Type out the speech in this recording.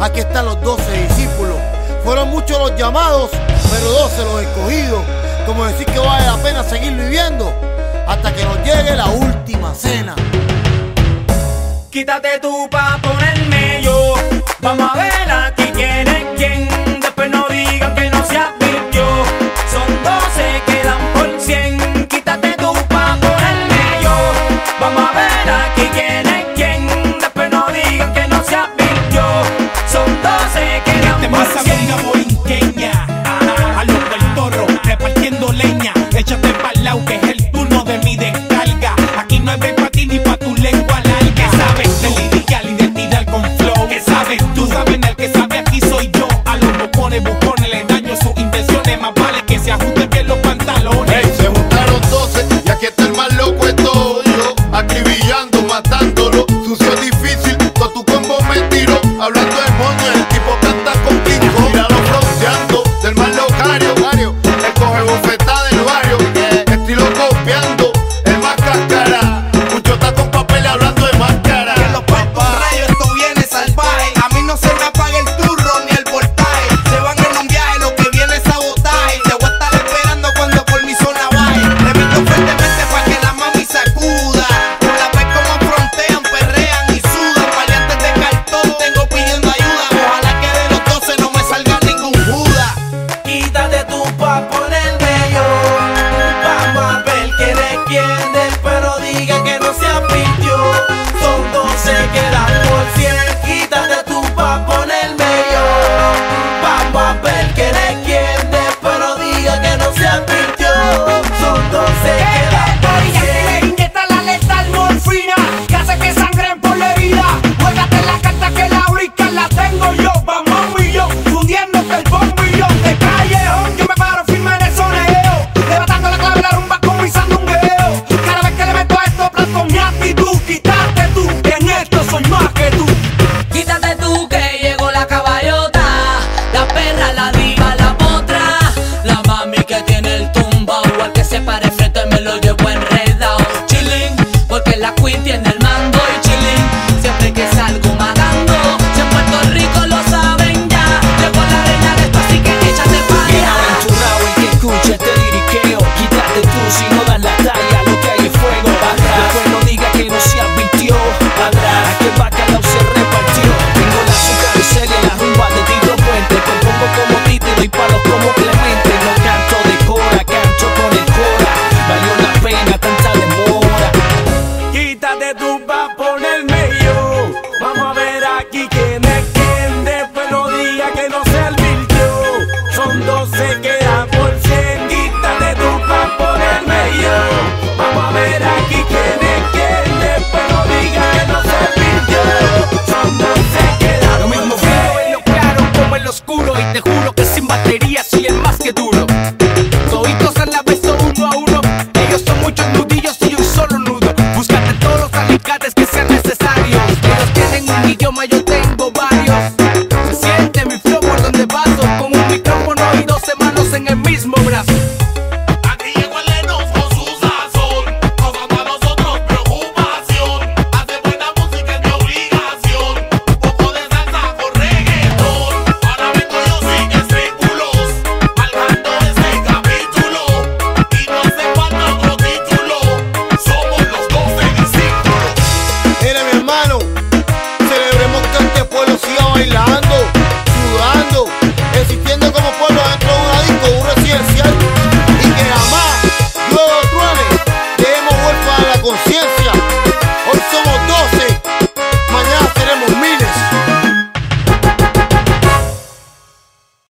Aquí están los doce discípulos. Fueron muchos los llamados, pero doce los escogidos. Como decir que vale la pena seguir viviendo hasta que nos llegue la última cena. Quítate tú pa' ponerme yo. Vamos a ver aquí quién es quién. Después no digan que quítate tú, que en esto soy más que tú. Quítate tú que llegó la caballota, la perra, la diva, la potra, la mami que tiene el tumbao, al que se pare frente me lo llevo enredado. Chilling, porque la queen tiene el mando y chilling, siempre que salgo magando, si en Puerto Rico lo saben ya, llevo la arena de esto así que échate para allá. Que este quítate tú si yo mayor